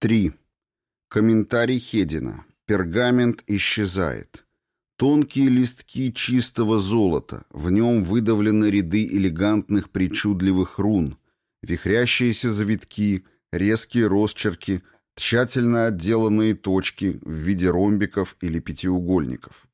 3. Комментарий Хедина. Пергамент исчезает. Тонкие листки чистого золота, в нем выдавлены ряды элегантных причудливых рун, вихрящиеся завитки, резкие росчерки, тщательно отделанные точки в виде ромбиков или пятиугольников.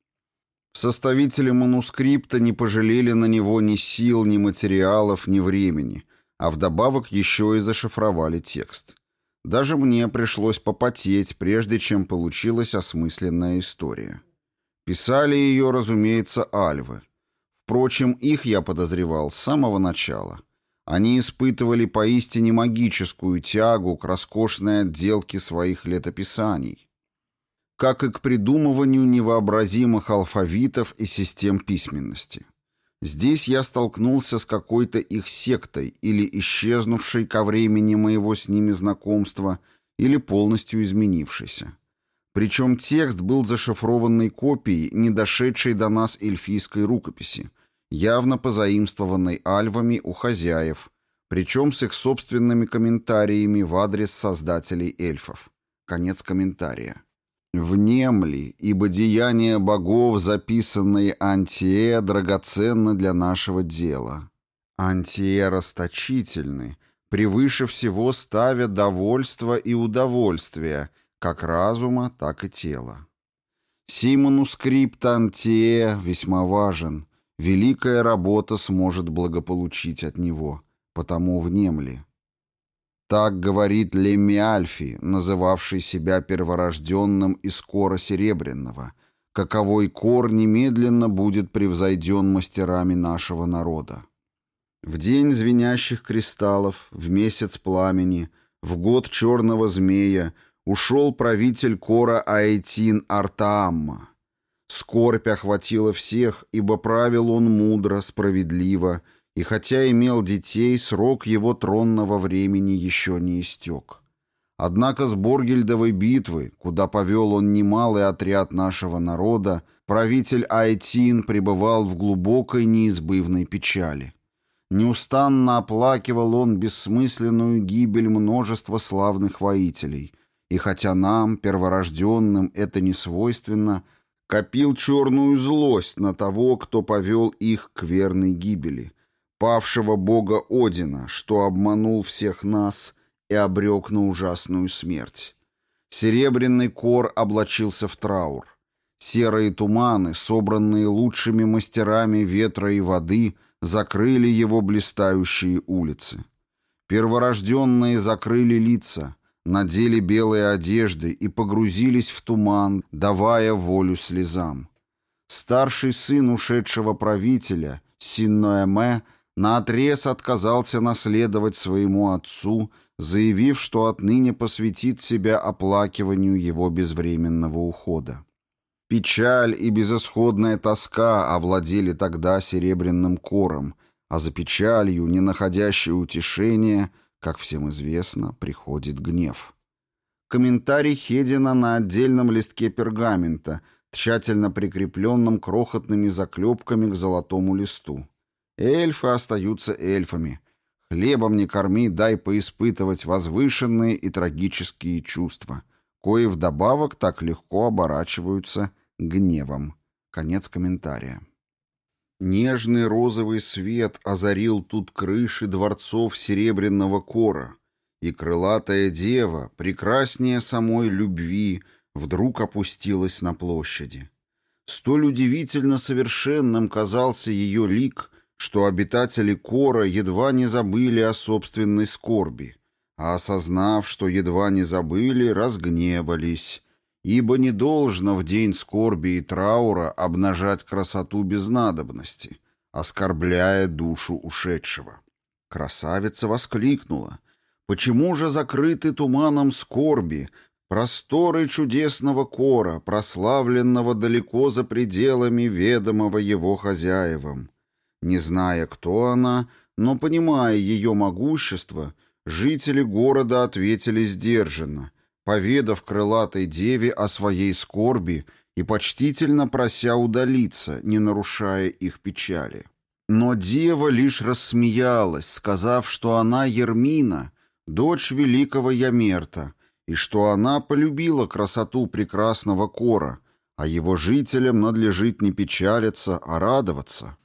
Составители манускрипта не пожалели на него ни сил, ни материалов, ни времени, а вдобавок еще и зашифровали текст. Даже мне пришлось попотеть, прежде чем получилась осмысленная история. Писали ее, разумеется, альвы. Впрочем, их я подозревал с самого начала. Они испытывали поистине магическую тягу к роскошной отделке своих летописаний, как и к придумыванию невообразимых алфавитов и систем письменности. Здесь я столкнулся с какой-то их сектой или исчезнувшей ко времени моего с ними знакомства, или полностью изменившейся. Причем текст был зашифрованной копией, не дошедшей до нас эльфийской рукописи, явно позаимствованной альвами у хозяев, причем с их собственными комментариями в адрес создателей эльфов. Конец комментария. «Внемли, ибо деяния богов, записанные Антие, драгоценны для нашего дела. Антие расточительны, превыше всего ставя довольство и удовольствие – как разума, так и тела. Сей манускрипт Антия весьма важен. Великая работа сможет благополучить от него, потому внемли. Так говорит Лемиальфи, называвший себя перворожденным из кора серебряного, каковой кор немедленно будет превзойден мастерами нашего народа. В день звенящих кристаллов, в месяц пламени, в год черного змея — ушел правитель Кора Аэтин Артаамма. Скорбь охватила всех, ибо правил он мудро, справедливо, и хотя имел детей, срок его тронного времени еще не истек. Однако с Боргельдовой битвы, куда повел он немалый отряд нашего народа, правитель Айтин пребывал в глубокой неизбывной печали. Неустанно оплакивал он бессмысленную гибель множества славных воителей, и хотя нам, перворожденным, это не свойственно, копил черную злость на того, кто повел их к верной гибели, павшего бога Одина, что обманул всех нас и обрек на ужасную смерть. Серебряный кор облачился в траур. Серые туманы, собранные лучшими мастерами ветра и воды, закрыли его блистающие улицы. Перворожденные закрыли лица, надели белые одежды и погрузились в туман, давая волю слезам. Старший сын ушедшего правителя, Синноэме, наотрез отказался наследовать своему отцу, заявив, что отныне посвятит себя оплакиванию его безвременного ухода. Печаль и безысходная тоска овладели тогда серебряным кором, а за печалью, не находящей утешения, — как всем известно, приходит гнев. Комментарий Хедина на отдельном листке пергамента, тщательно прикрепленном крохотными заклепками к золотому листу. Эльфы остаются эльфами. Хлебом не корми, дай поиспытывать возвышенные и трагические чувства, кои вдобавок так легко оборачиваются гневом. Конец комментария. Нежный розовый свет озарил тут крыши дворцов серебряного кора, и крылатая дева, прекраснее самой любви, вдруг опустилась на площади. Столь удивительно совершенным казался ее лик, что обитатели Кора едва не забыли о собственной скорби, а осознав, что едва не забыли, разгневались, ибо не должно в день скорби и траура обнажать красоту без надобности, оскорбляя душу ушедшего. Красавица воскликнула. «Почему же закрыты туманом скорби, просторы чудесного кора, прославленного далеко за пределами ведомого его хозяевам?» Не зная, кто она, но понимая ее могущество, жители города ответили сдержанно — поведав крылатой деве о своей скорби и почтительно прося удалиться, не нарушая их печали. Но дева лишь рассмеялась, сказав, что она Ермина, дочь великого Ямерта, и что она полюбила красоту прекрасного Кора, а его жителям надлежит не печалиться, а радоваться.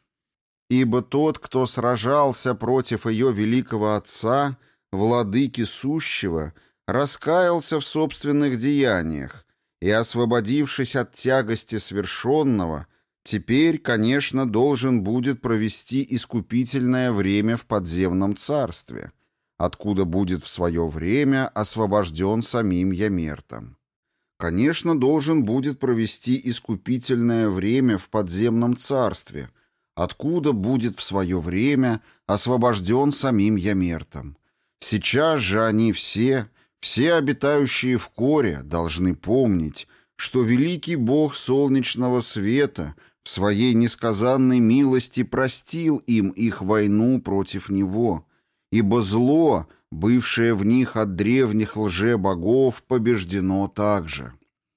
Ибо тот, кто сражался против ее великого отца, владыки сущего, раскаялся в собственных деяниях и, освободившись от тягости свершенного, теперь, конечно, должен будет провести искупительное время в подземном царстве — откуда будет в свое время освобожден самим Ямертом. Конечно, должен будет провести искупительное время в подземном царстве, откуда будет в свое время освобожден самим Ямертом. Сейчас же они все, все обитающие в коре, должны помнить, что великий бог солнечного света в своей несказанной милости простил им их войну против него – ибо зло, бывшее в них от древних лже-богов, побеждено также.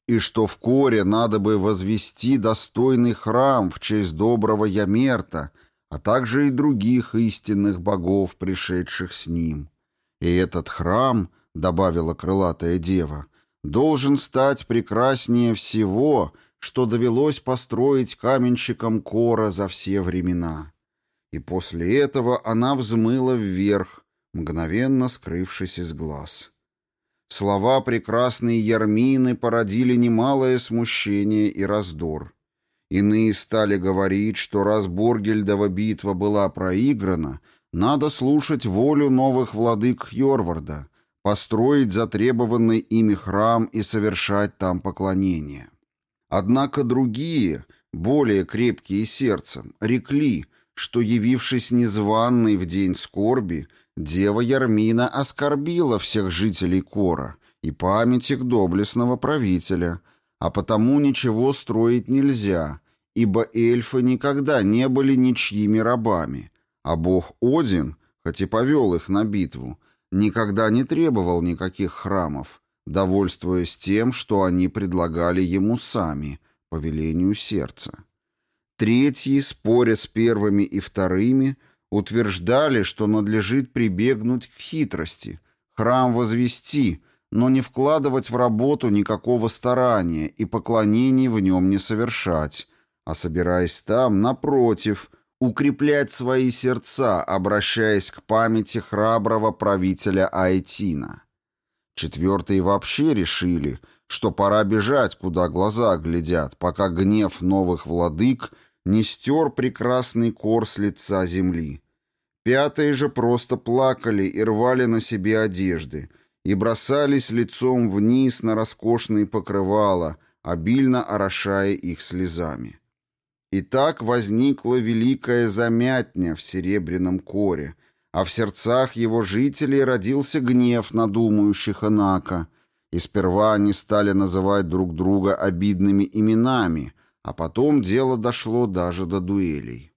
И что в Коре надо бы возвести достойный храм в честь доброго Ямерта, а также и других истинных богов, пришедших с ним. И этот храм, добавила крылатая дева, должен стать прекраснее всего, что довелось построить каменщикам Кора за все времена. И после этого она взмыла вверх, мгновенно скрывшись из глаз. Слова прекрасной Ярмины породили немалое смущение и раздор. Иные стали говорить, что раз Боргельдова битва была проиграна, надо слушать волю новых владык Йорварда, построить затребованный ими храм и совершать там поклонение. Однако другие, более крепкие сердцем, рекли, что, явившись незваной в день скорби, дева Ярмина оскорбила всех жителей Кора и память их доблестного правителя, а потому ничего строить нельзя, ибо эльфы никогда не были ничьими рабами, а бог Один, хоть и повел их на битву, никогда не требовал никаких храмов, довольствуясь тем, что они предлагали ему сами, по велению сердца. Третьи, споря с первыми и вторыми, утверждали, что надлежит прибегнуть к хитрости, храм возвести, но не вкладывать в работу никакого старания и поклонений в нем не совершать, а собираясь там, напротив, укреплять свои сердца, обращаясь к памяти храброго правителя Айтина. Четвертые вообще решили, что пора бежать, куда глаза глядят, пока гнев новых владык – не стер прекрасный кор с лица земли. Пятые же просто плакали и рвали на себе одежды, и бросались лицом вниз на роскошные покрывала, обильно орошая их слезами. И так возникла великая замятня в серебряном коре, а в сердцах его жителей родился гнев на думающих Инака, и сперва они стали называть друг друга обидными именами — а потом дело дошло даже до дуэлей.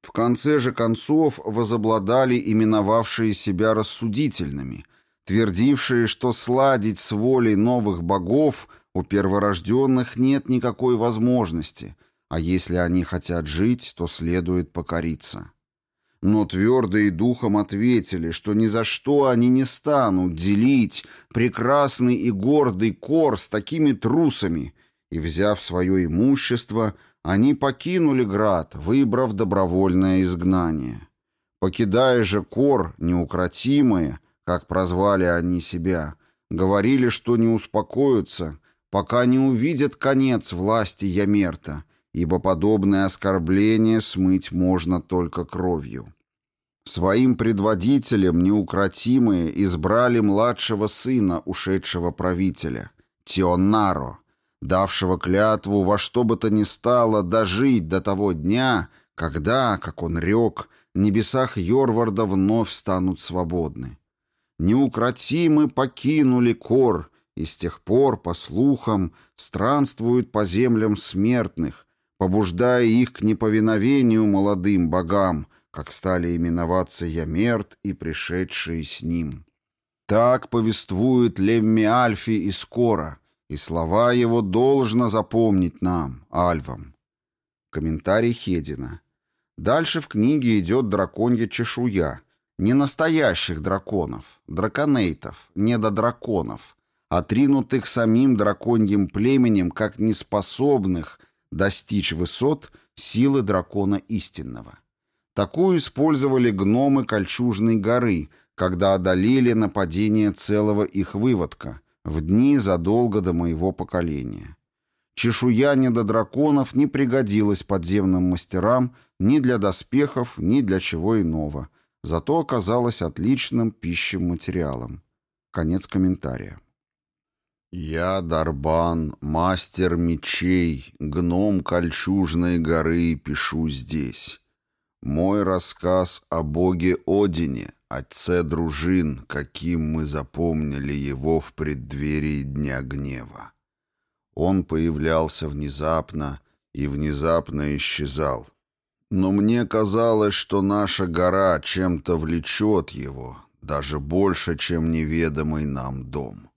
В конце же концов возобладали именовавшие себя рассудительными, твердившие, что сладить с волей новых богов у перворожденных нет никакой возможности, а если они хотят жить, то следует покориться. Но твердые духом ответили, что ни за что они не станут делить прекрасный и гордый кор с такими трусами, и, взяв свое имущество, они покинули град, выбрав добровольное изгнание. Покидая же кор, неукротимые, как прозвали они себя, говорили, что не успокоятся, пока не увидят конец власти Ямерта, ибо подобное оскорбление смыть можно только кровью. Своим предводителем неукротимые избрали младшего сына ушедшего правителя, Тионаро, давшего клятву во что бы то ни стало дожить до того дня, когда, как он рек, небесах Йорварда вновь станут свободны. Неукротимы покинули кор, и с тех пор, по слухам, странствуют по землям смертных, побуждая их к неповиновению молодым богам, как стали именоваться Ямерт и пришедшие с ним. Так повествует Лемми Альфи и Скора — и слова его должно запомнить нам, альвам. Комментарий Хедина. Дальше в книге идет драконья чешуя. Не настоящих драконов, драконейтов, недодраконов, отринутых самим драконьим племенем как неспособных достичь высот силы дракона истинного. Такую использовали гномы Кольчужной горы, когда одолели нападение целого их выводка, в дни задолго до моего поколения. Чешуя недодраконов не пригодилась подземным мастерам ни для доспехов, ни для чего иного, зато оказалась отличным пищем материалом. Конец комментария. «Я Дарбан, мастер мечей, гном Кольчужной горы, пишу здесь. Мой рассказ о боге Одине, отце дружин, каким мы запомнили его в преддверии Дня Гнева. Он появлялся внезапно и внезапно исчезал. Но мне казалось, что наша гора чем-то влечет его, даже больше, чем неведомый нам дом.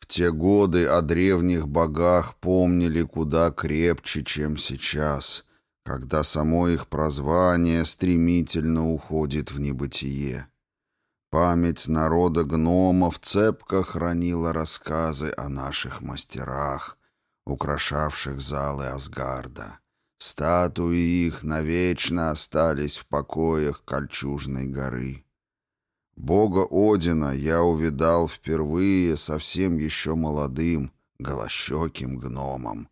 В те годы о древних богах помнили куда крепче, чем сейчас, когда само их прозвание стремительно уходит в небытие. Память народа гномов цепко хранила рассказы о наших мастерах, украшавших залы Асгарда. Статуи их навечно остались в покоях Кольчужной горы. Бога Одина я увидал впервые совсем еще молодым, голощеким гномом,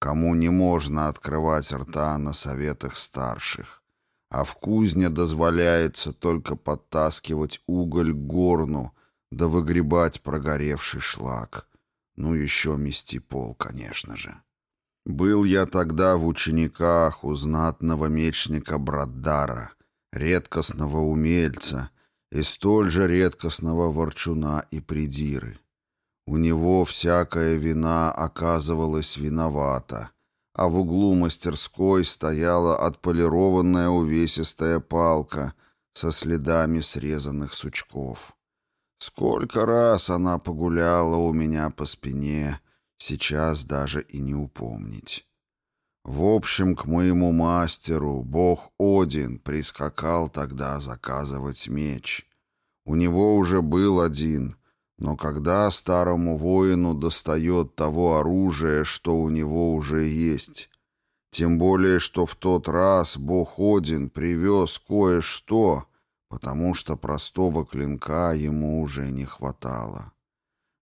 кому не можно открывать рта на советах старших, а в кузне дозволяется только подтаскивать уголь к горну да выгребать прогоревший шлак. Ну, еще мести пол, конечно же. Был я тогда в учениках у знатного мечника Браддара, редкостного умельца и столь же редкостного ворчуна и придиры. У него всякая вина оказывалась виновата, а в углу мастерской стояла отполированная увесистая палка со следами срезанных сучков. Сколько раз она погуляла у меня по спине, сейчас даже и не упомнить. В общем, к моему мастеру бог Один прискакал тогда заказывать меч. У него уже был один, но когда старому воину достает того оружия, что у него уже есть, тем более, что в тот раз бог Один привез кое-что, потому что простого клинка ему уже не хватало.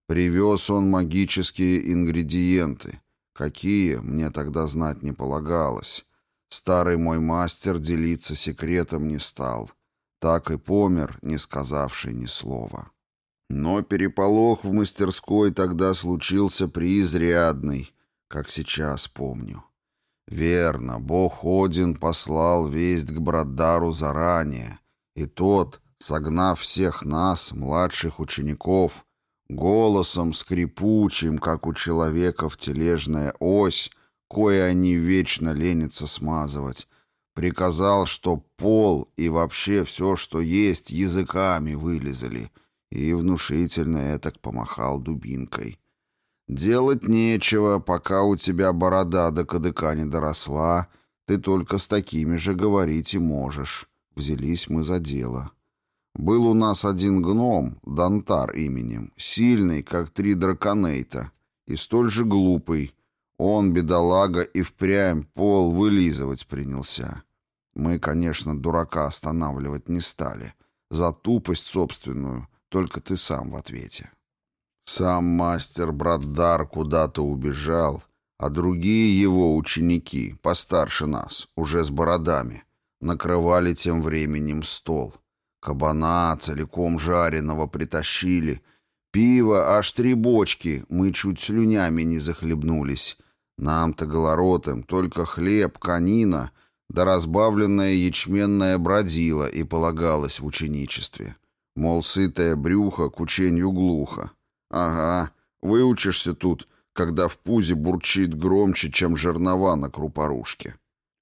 Привез он магические ингредиенты. Какие, мне тогда знать не полагалось. Старый мой мастер делиться секретом не стал. Так и помер, не сказавший ни слова. Но переполох в мастерской тогда случился преизрядный, как сейчас помню. Верно, бог Один послал весть к Брадару заранее, и тот, согнав всех нас, младших учеников, голосом скрипучим, как у человека в тележная ось, кое они вечно ленятся смазывать, приказал, что пол и вообще все, что есть, языками вылезали, и внушительно этак помахал дубинкой. Делать нечего, пока у тебя борода до кадыка не доросла, ты только с такими же говорить и можешь. Взялись мы за дело. Был у нас один гном, Дантар именем, сильный, как три драконейта, и столь же глупый. Он, бедолага, и впрямь пол вылизывать принялся. Мы, конечно, дурака останавливать не стали. За тупость собственную, только ты сам в ответе. Сам мастер Браддар куда-то убежал, а другие его ученики, постарше нас, уже с бородами, накрывали тем временем стол. Кабана целиком жареного притащили. Пиво аж три бочки, мы чуть слюнями не захлебнулись. Нам-то голоротым только хлеб, конина, да разбавленная ячменная бродила и полагалось в ученичестве. Мол, сытое брюхо к учению глухо. Ага, выучишься тут, когда в пузе бурчит громче, чем жернова на крупорушке.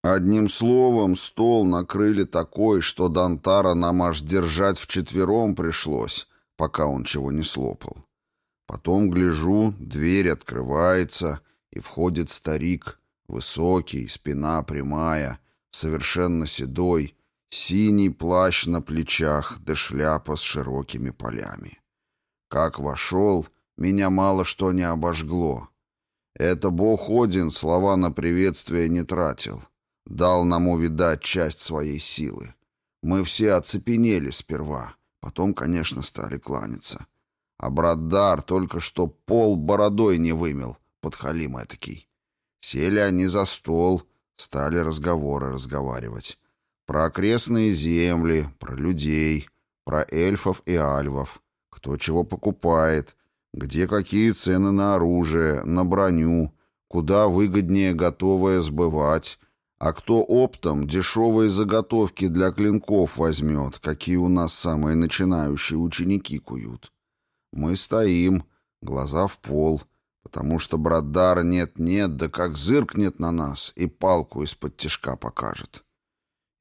Одним словом, стол накрыли такой, что Дантара нам аж держать вчетвером пришлось, пока он чего не слопал. Потом, гляжу, дверь открывается, и входит старик, высокий, спина прямая, совершенно седой, синий плащ на плечах да шляпа с широкими полями. Как вошел, меня мало что не обожгло. Это бог Один слова на приветствие не тратил. Дал нам увидать часть своей силы. Мы все оцепенели сперва, потом, конечно, стали кланяться. А брат Дар только что пол бородой не вымел, подхалим этакий. Сели они за стол, стали разговоры разговаривать. Про окрестные земли, про людей, про эльфов и альвов, кто чего покупает, где какие цены на оружие, на броню, куда выгоднее готовое сбывать, а кто оптом дешевые заготовки для клинков возьмет, какие у нас самые начинающие ученики куют. Мы стоим, глаза в пол, потому что Брадар нет-нет, да как зыркнет на нас и палку из-под тишка покажет.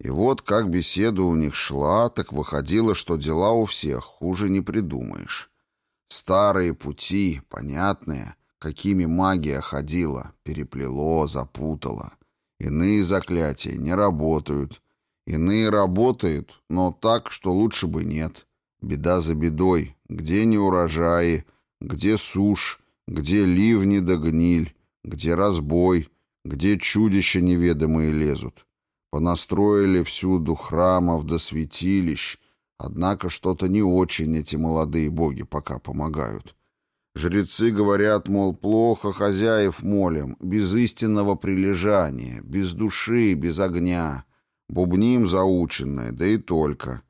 И вот как беседа у них шла, так выходило, что дела у всех хуже не придумаешь. Старые пути, понятные, какими магия ходила, переплело, запутала. Иные заклятия не работают. Иные работают, но так, что лучше бы нет. Беда за бедой. Где не урожаи, где сушь, где ливни да гниль, где разбой, где чудища неведомые лезут. Понастроили всюду храмов до святилищ, однако что-то не очень эти молодые боги пока помогают. Жрецы говорят, мол, плохо хозяев молим, без истинного прилежания, без души, без огня, бубним заученное, да и только.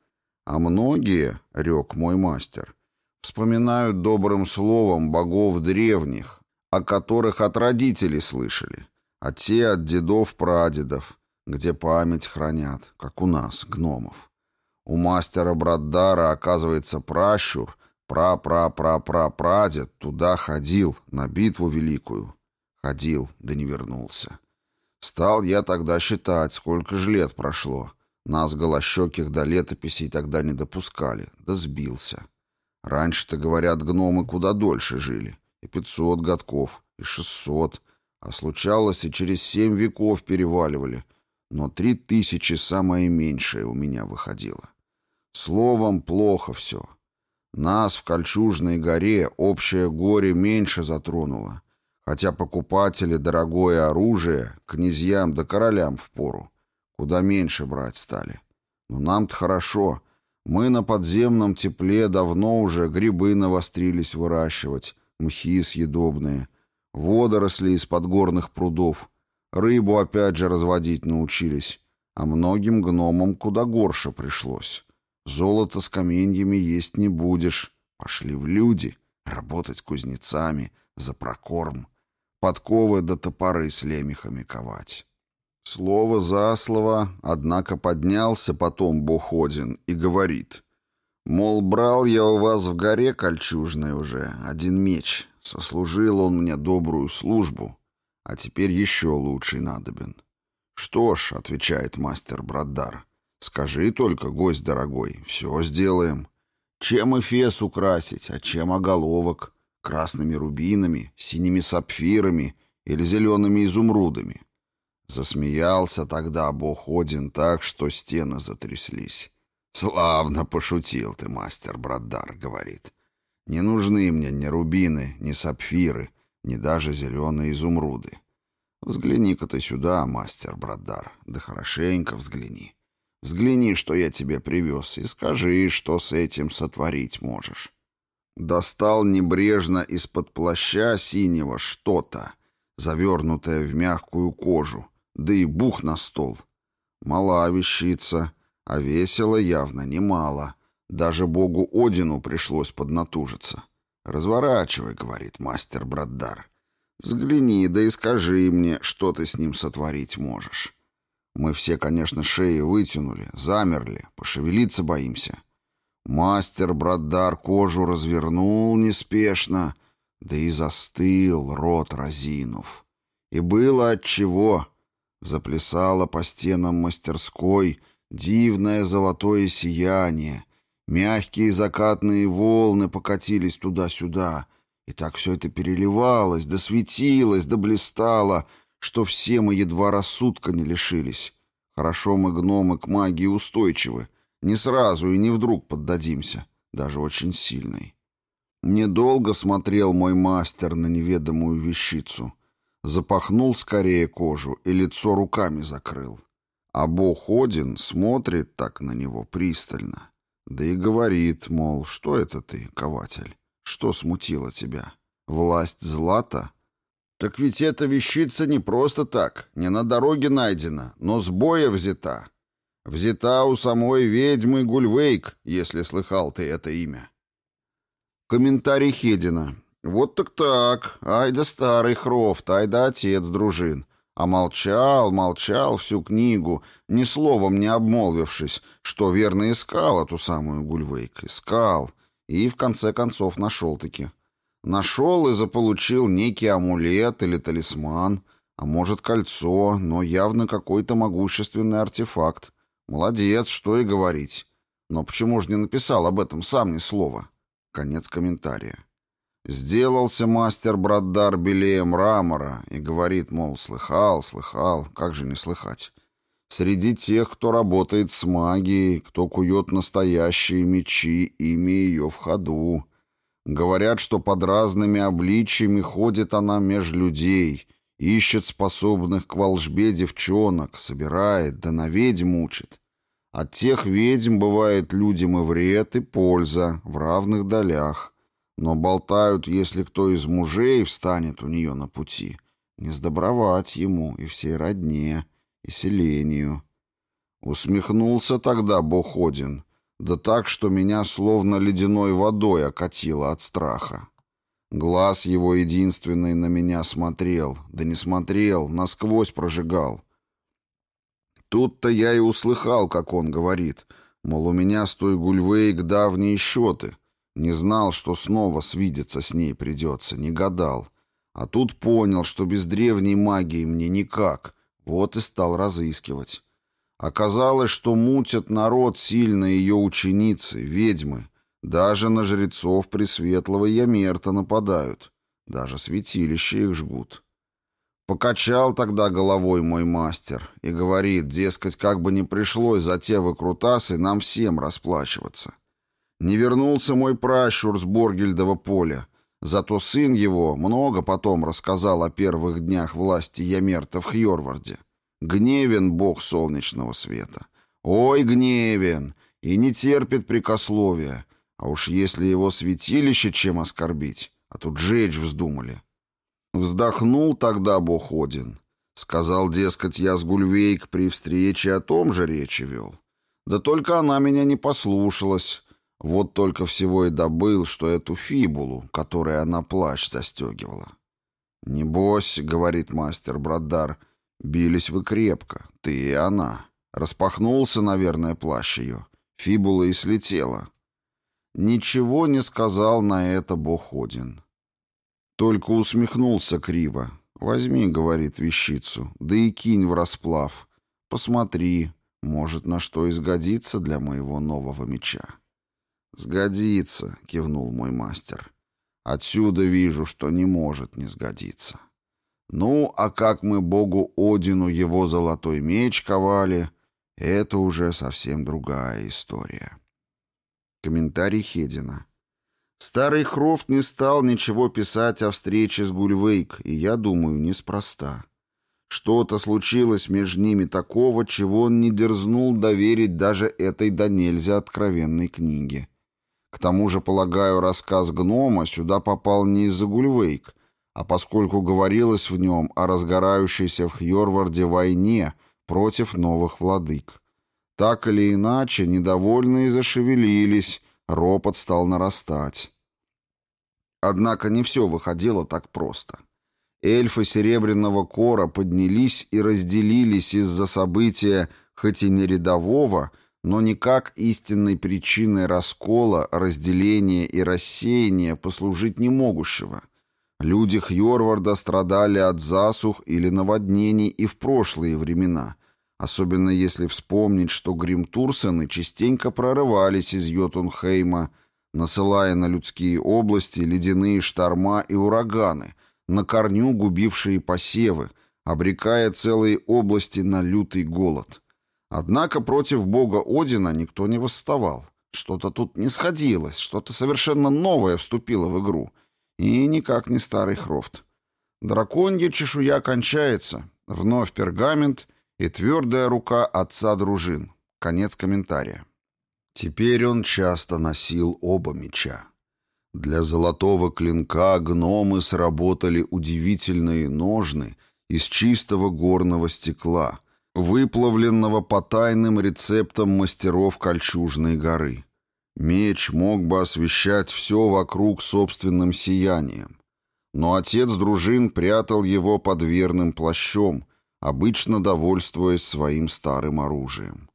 А многие, — рек мой мастер, — вспоминают добрым словом богов древних, о которых от родителей слышали, а те от дедов-прадедов, где память хранят, как у нас, гномов. У мастера Браддара, оказывается, пращур, пра-пра-пра-пра-прадед, туда ходил, на битву великую. Ходил, да не вернулся. Стал я тогда считать, сколько же лет прошло. Нас, голощеких, до летописей тогда не допускали, да сбился. Раньше-то, говорят, гномы куда дольше жили. И пятьсот годков, и шестьсот. А случалось, и через семь веков переваливали — но три тысячи самое меньшее у меня выходило. Словом, плохо все. Нас в Кольчужной горе общее горе меньше затронуло, хотя покупатели дорогое оружие князьям да королям впору куда меньше брать стали. Но нам-то хорошо. Мы на подземном тепле давно уже грибы навострились выращивать, мхи съедобные, водоросли из подгорных прудов — Рыбу опять же разводить научились, а многим гномам куда горше пришлось. Золото с каменьями есть не будешь. Пошли в люди, работать кузнецами, за прокорм, подковы до топоры с лемехами ковать. Слово за слово, однако поднялся потом Буходин и говорит, мол, брал я у вас в горе кольчужной уже один меч, сослужил он мне добрую службу, а теперь еще лучший надобен. «Что ж», — отвечает мастер Браддар, — «скажи только, гость дорогой, все сделаем. Чем эфес украсить, а чем оголовок? Красными рубинами, синими сапфирами или зелеными изумрудами?» Засмеялся тогда бог Один так, что стены затряслись. «Славно пошутил ты, мастер Браддар», — говорит. «Не нужны мне ни рубины, ни сапфиры, ни даже зеленые изумруды. Взгляни-ка ты сюда, мастер Брадар, да хорошенько взгляни. Взгляни, что я тебе привез, и скажи, что с этим сотворить можешь. Достал небрежно из-под плаща синего что-то, завернутое в мягкую кожу, да и бух на стол. Мала вещица, а весело явно немало. Даже богу Одину пришлось поднатужиться. «Разворачивай», — говорит мастер Браддар. «Взгляни, да и скажи мне, что ты с ним сотворить можешь». Мы все, конечно, шеи вытянули, замерли, пошевелиться боимся. Мастер Браддар кожу развернул неспешно, да и застыл, рот разинув. И было отчего. Заплясало по стенам мастерской дивное золотое сияние — Мягкие закатные волны покатились туда-сюда, и так все это переливалось, да светилось, да блистало, что все мы едва рассудка не лишились. Хорошо мы, гномы, к магии устойчивы, не сразу и не вдруг поддадимся, даже очень сильной. Недолго смотрел мой мастер на неведомую вещицу. Запахнул скорее кожу и лицо руками закрыл. А бог Один смотрит так на него пристально. Да и говорит, мол, что это ты, кователь? Что смутило тебя? Власть злата? Так ведь эта вещица не просто так, не на дороге найдена, но с боя взята. Взята у самой ведьмы Гульвейк, если слыхал ты это имя. Комментарий Хедина. Вот так так, ай да старый Хрофт, ай да отец дружин. А молчал, молчал всю книгу, ни словом не обмолвившись, что верно искал эту самую Гульвейк. Искал. И в конце концов нашел-таки. Нашел и заполучил некий амулет или талисман, а может кольцо, но явно какой-то могущественный артефакт. Молодец, что и говорить. Но почему же не написал об этом сам ни слова? Конец комментария. Сделался мастер Браддар белее мрамора и говорит, мол, слыхал, слыхал, как же не слыхать. Среди тех, кто работает с магией, кто кует настоящие мечи, имя ее в ходу. Говорят, что под разными обличьями ходит она меж людей, ищет способных к волжбе девчонок, собирает, да на ведьм учит. От тех ведьм бывает людям и вред, и польза в равных долях. Но болтают, если кто из мужей встанет у нее на пути, не сдобровать ему и всей родне, и селению. Усмехнулся тогда бог Один, да так, что меня словно ледяной водой окатило от страха. Глаз его единственный на меня смотрел, да не смотрел, насквозь прожигал — Тут-то я и услыхал, как он говорит, мол, у меня с той Гульвейк давние счеты. Не знал, что снова свидеться с ней придется, не гадал. А тут понял, что без древней магии мне никак. Вот и стал разыскивать. Оказалось, что мутят народ сильно ее ученицы, ведьмы. Даже на жрецов Пресветлого Ямерта нападают. Даже святилища их жгут. Покачал тогда головой мой мастер и говорит, дескать, как бы ни пришлось за те выкрутасы нам всем расплачиваться. Не вернулся мой пращур с Боргельдова поля, зато сын его много потом рассказал о первых днях власти Ямерта в Хьорварде. Гневен бог солнечного света. Ой, гневен! И не терпит прикословия. А уж если его святилище чем оскорбить, а тут жечь вздумали. Вздохнул тогда бог Один. Сказал, дескать, я с Гульвейк при встрече о том же речи вел. Да только она меня не послушалась. Вот только всего и добыл, что эту фибулу, которой она плащ застегивала. «Небось», — говорит мастер Брадар, — «бились вы крепко, ты и она». Распахнулся, наверное, плащ ее. Фибула и слетела. Ничего не сказал на это бог Один. Только усмехнулся криво. «Возьми, — говорит, — вещицу, да и кинь в расплав. Посмотри, может, на что изгодится для моего нового меча». «Сгодится», — кивнул мой мастер. «Отсюда вижу, что не может не сгодиться». «Ну, а как мы богу Одину его золотой меч ковали, это уже совсем другая история». Комментарий Хедина. Старый Хрофт не стал ничего писать о встрече с Гульвейк, и я думаю, неспроста. Что-то случилось между ними такого, чего он не дерзнул доверить даже этой нельзя откровенной книге. К тому же, полагаю, рассказ гнома сюда попал не из-за Гульвейк, а поскольку говорилось в нем о разгорающейся в Хьорварде войне против новых владык. Так или иначе, недовольные зашевелились, ропот стал нарастать. Однако не все выходило так просто. Эльфы Серебряного Кора поднялись и разделились из-за события, хоть и не рядового, но никак истинной причиной раскола, разделения и рассеяния послужить не могущего. Люди Хьорварда страдали от засух или наводнений и в прошлые времена, особенно если вспомнить, что Гримтурсены частенько прорывались из Йотунхейма, насылая на людские области ледяные шторма и ураганы, на корню губившие посевы, обрекая целые области на лютый голод. Однако против бога Одина никто не восставал, Что-то тут не сходилось, что-то совершенно новое вступило в игру. И никак не старый Хрофт. Драконья чешуя кончается. Вновь пергамент и твердая рука отца дружин. Конец комментария. Теперь он часто носил оба меча. Для золотого клинка гномы сработали удивительные ножны из чистого горного стекла, выплавленного по тайным рецептам мастеров Кольчужной горы. Меч мог бы освещать все вокруг собственным сиянием. Но отец дружин прятал его под верным плащом, обычно довольствуясь своим старым оружием.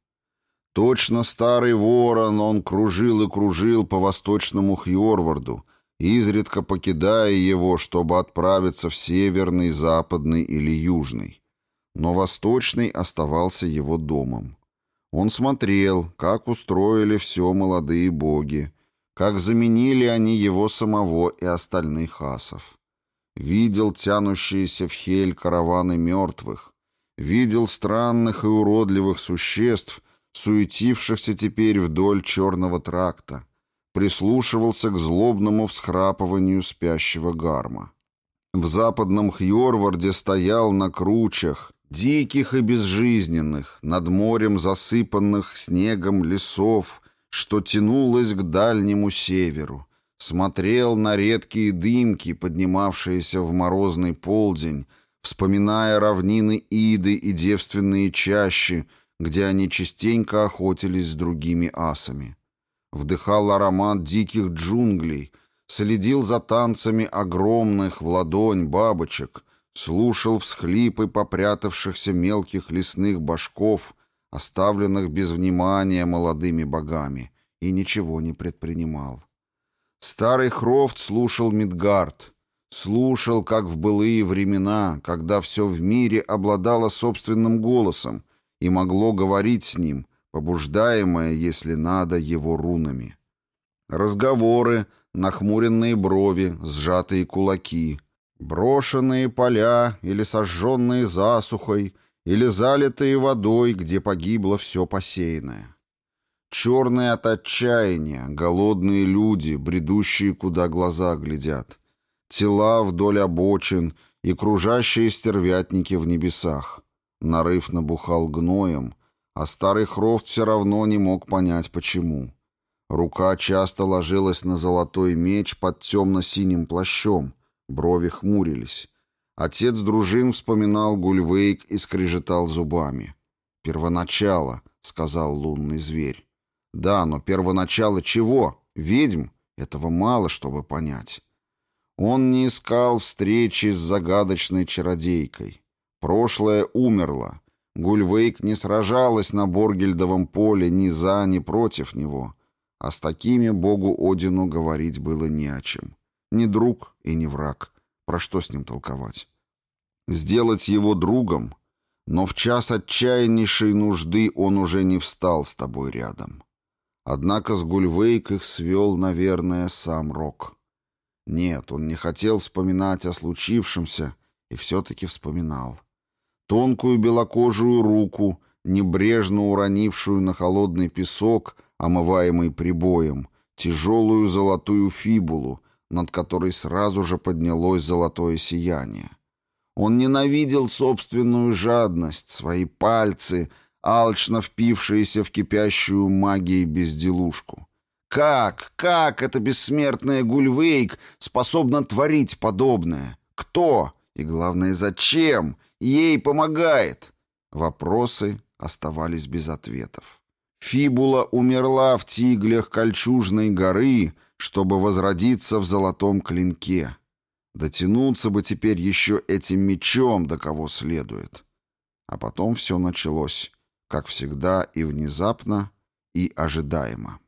Точно старый ворон он кружил и кружил по восточному Хьорварду, изредка покидая его, чтобы отправиться в северный, западный или южный. Но восточный оставался его домом. Он смотрел, как устроили все молодые боги, как заменили они его самого и остальных асов. Видел тянущиеся в хель караваны мертвых, видел странных и уродливых существ, суетившихся теперь вдоль черного тракта, прислушивался к злобному всхрапыванию спящего гарма. В западном Хьорварде стоял на кручах, диких и безжизненных, над морем засыпанных снегом лесов, что тянулось к дальнему северу, смотрел на редкие дымки, поднимавшиеся в морозный полдень, вспоминая равнины Иды и девственные чащи, где они частенько охотились с другими асами. Вдыхал аромат диких джунглей, следил за танцами огромных в ладонь бабочек, слушал всхлипы попрятавшихся мелких лесных башков, оставленных без внимания молодыми богами, и ничего не предпринимал. Старый Хрофт слушал Мидгард, слушал, как в былые времена, когда все в мире обладало собственным голосом и могло говорить с ним, побуждаемое, если надо, его рунами. Разговоры, нахмуренные брови, сжатые кулаки — Брошенные поля или сожженные засухой, или залитые водой, где погибло все посеянное. Черные от отчаяния, голодные люди, бредущие, куда глаза глядят. Тела вдоль обочин и кружащие стервятники в небесах. Нарыв набухал гноем, а старый Хрофт все равно не мог понять, почему. Рука часто ложилась на золотой меч под темно-синим плащом, Брови хмурились. Отец дружин вспоминал Гульвейк и скрежетал зубами. «Первоначало», — сказал лунный зверь. «Да, но первоначало чего? Ведьм? Этого мало, чтобы понять». Он не искал встречи с загадочной чародейкой. Прошлое умерло. Гульвейк не сражалась на Боргельдовом поле ни за, ни против него. А с такими богу Одину говорить было не о чем. Не друг и не враг. Про что с ним толковать? Сделать его другом, но в час отчаяннейшей нужды он уже не встал с тобой рядом. Однако с Гульвейк их свел, наверное, сам Рок. Нет, он не хотел вспоминать о случившемся и все-таки вспоминал. Тонкую белокожую руку, небрежно уронившую на холодный песок, омываемый прибоем, тяжелую золотую фибулу, над которой сразу же поднялось золотое сияние. Он ненавидел собственную жадность, свои пальцы, алчно впившиеся в кипящую магией безделушку. Как, как эта бессмертная Гульвейк способна творить подобное? Кто? И главное, зачем? Ей помогает? Вопросы оставались без ответов. Фибула умерла в тиглях Кольчужной горы, чтобы возродиться в золотом клинке. Дотянуться бы теперь еще этим мечом до кого следует. А потом все началось, как всегда, и внезапно, и ожидаемо.